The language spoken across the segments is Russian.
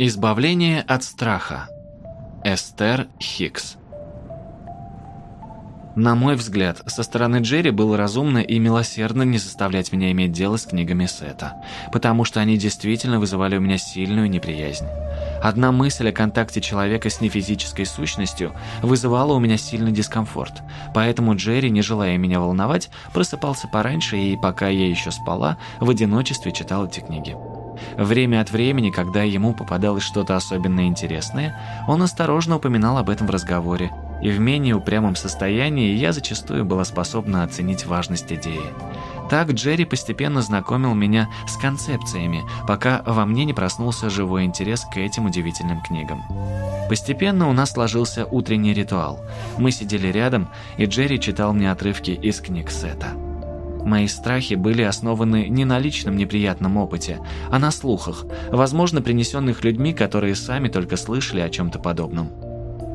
Избавление от страха. Эстер Хикс. На мой взгляд, со стороны Джерри было разумно и милосердно не заставлять меня иметь дело с книгами Сета, потому что они действительно вызывали у меня сильную неприязнь. Одна мысль о контакте человека с нефизической сущностью вызывала у меня сильный дискомфорт, поэтому Джерри, не желая меня волновать, просыпался пораньше и, пока я еще спала, в одиночестве читал эти книги. Время от времени, когда ему попадалось что-то особенно интересное, он осторожно упоминал об этом в разговоре, и в менее упрямом состоянии я зачастую была способна оценить важность идеи. Так Джерри постепенно знакомил меня с концепциями, пока во мне не проснулся живой интерес к этим удивительным книгам. Постепенно у нас сложился утренний ритуал. Мы сидели рядом, и Джерри читал мне отрывки из книг Сета. Мои страхи были основаны не на личном неприятном опыте, а на слухах, возможно, принесенных людьми, которые сами только слышали о чем-то подобном.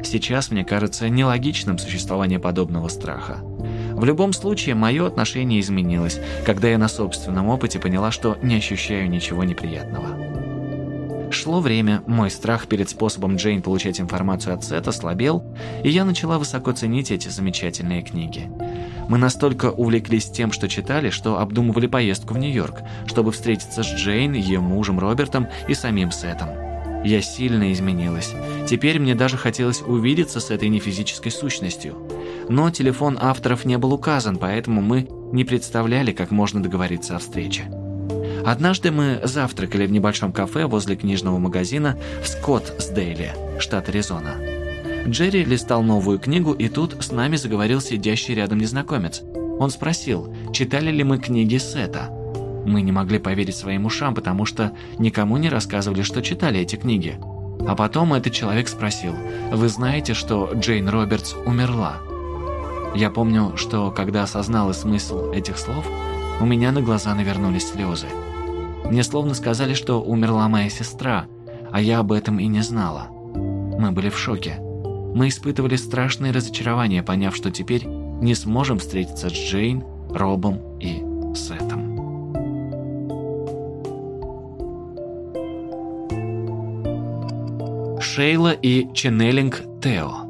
Сейчас мне кажется нелогичным существование подобного страха. В любом случае, мое отношение изменилось, когда я на собственном опыте поняла, что не ощущаю ничего неприятного. Шло время, мой страх перед способом Джейн получать информацию от Сета слабел, и я начала высоко ценить эти замечательные книги. Мы настолько увлеклись тем, что читали, что обдумывали поездку в Нью-Йорк, чтобы встретиться с Джейн, ее мужем Робертом и самим Сетом. Я сильно изменилась. Теперь мне даже хотелось увидеться с этой нефизической сущностью. Но телефон авторов не был указан, поэтому мы не представляли, как можно договориться о встрече. Однажды мы завтракали в небольшом кафе возле книжного магазина в Скоттсдейле, штат Аризона. Джерри листал новую книгу, и тут с нами заговорил сидящий рядом незнакомец. Он спросил, читали ли мы книги Сета. Мы не могли поверить своим ушам, потому что никому не рассказывали, что читали эти книги. А потом этот человек спросил, «Вы знаете, что Джейн Робертс умерла?» Я помню, что когда осознала смысл этих слов, у меня на глаза навернулись слезы. Мне словно сказали, что умерла моя сестра, а я об этом и не знала. Мы были в шоке. Мы испытывали страшное разочарование, поняв, что теперь не сможем встретиться с Джейн, Робом и Сетом. Шейла и Ченнелинг Тео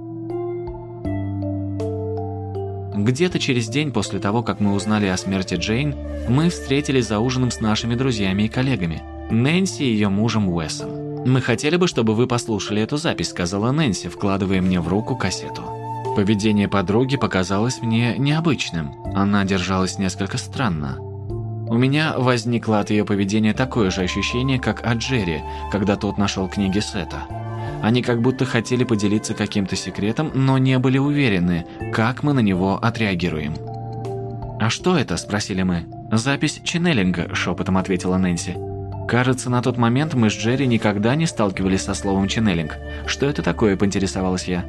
Где-то через день после того, как мы узнали о смерти Джейн, мы встретились за ужином с нашими друзьями и коллегами, Нэнси и ее мужем Уэсом. «Мы хотели бы, чтобы вы послушали эту запись», — сказала Нэнси, вкладывая мне в руку кассету. Поведение подруги показалось мне необычным. Она держалась несколько странно. У меня возникло от ее поведения такое же ощущение, как от Джерри, когда тот нашел книги Сета. Они как будто хотели поделиться каким-то секретом, но не были уверены, как мы на него отреагируем. «А что это?» – спросили мы. «Запись ченнелинга», – шепотом ответила Нэнси. Кажется, на тот момент мы с Джерри никогда не сталкивались со словом «ченнелинг». Что это такое, поинтересовалась я.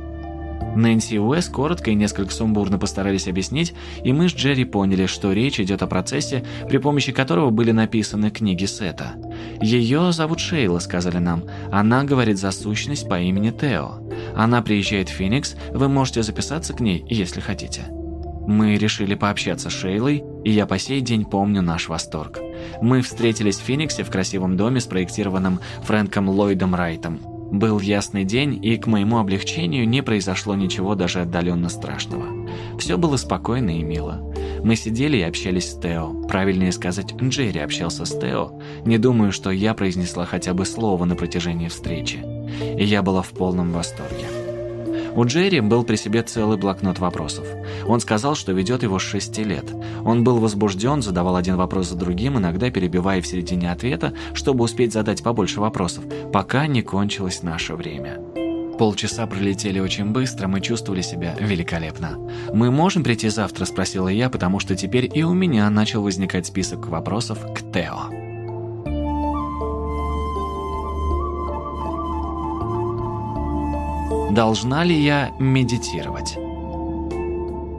Нэнси и Уэс коротко и несколько сумбурно постарались объяснить, и мы с Джерри поняли, что речь идет о процессе, при помощи которого были написаны книги Сета. «Ее зовут Шейла», — сказали нам. «Она говорит за сущность по имени Тео. Она приезжает в Феникс, вы можете записаться к ней, если хотите». Мы решили пообщаться с Шейлой, и я по сей день помню наш восторг. Мы встретились в Фениксе в красивом доме, спроектированном Фрэнком Ллойдом Райтом. Был ясный день, и к моему облегчению не произошло ничего даже отдаленно страшного. Все было спокойно и мило. Мы сидели и общались с Тео. Правильнее сказать, Джерри общался с Тео. Не думаю, что я произнесла хотя бы слово на протяжении встречи. И я была в полном восторге. У Джерри был при себе целый блокнот вопросов. Он сказал, что ведет его с 6 лет. Он был возбужден, задавал один вопрос за другим, иногда перебивая в середине ответа, чтобы успеть задать побольше вопросов, пока не кончилось наше время. Полчаса пролетели очень быстро, мы чувствовали себя великолепно. «Мы можем прийти завтра?» – спросила я, потому что теперь и у меня начал возникать список вопросов к Тео. Должна ли я медитировать?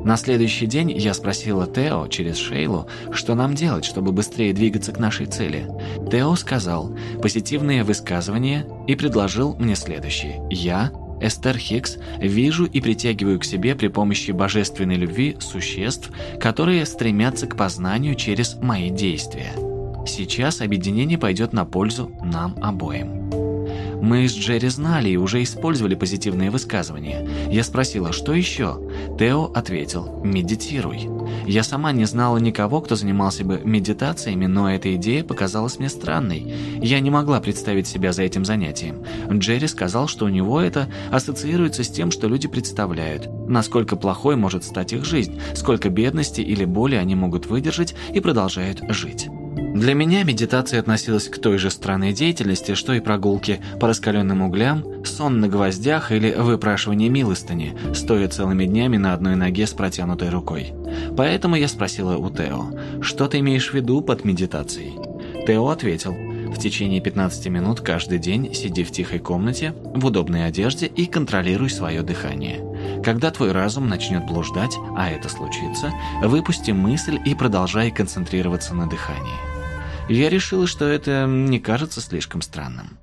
На следующий день я спросила Тео через Шейлу, что нам делать, чтобы быстрее двигаться к нашей цели. Тео сказал позитивные высказывания и предложил мне следующее. Я, Эстер Хикс, вижу и притягиваю к себе при помощи божественной любви существ, которые стремятся к познанию через мои действия. Сейчас объединение пойдет на пользу нам обоим. Мы с Джерри знали и уже использовали позитивные высказывания. Я спросила, что еще? Тео ответил, медитируй. Я сама не знала никого, кто занимался бы медитациями, но эта идея показалась мне странной. Я не могла представить себя за этим занятием. Джерри сказал, что у него это ассоциируется с тем, что люди представляют, насколько плохой может стать их жизнь, сколько бедности или боли они могут выдержать и продолжают жить. Для меня медитация относилась к той же странной деятельности, что и прогулки по раскаленным углям, сон на гвоздях или выпрашивание милостыни, стоя целыми днями на одной ноге с протянутой рукой. Поэтому я спросила у Тео, что ты имеешь в виду под медитацией? Тео ответил, в течение 15 минут каждый день сиди в тихой комнате, в удобной одежде и контролируй свое дыхание. Когда твой разум начнет блуждать, а это случится, выпусти мысль и продолжай концентрироваться на дыхании. Я решила, что это не кажется слишком странным.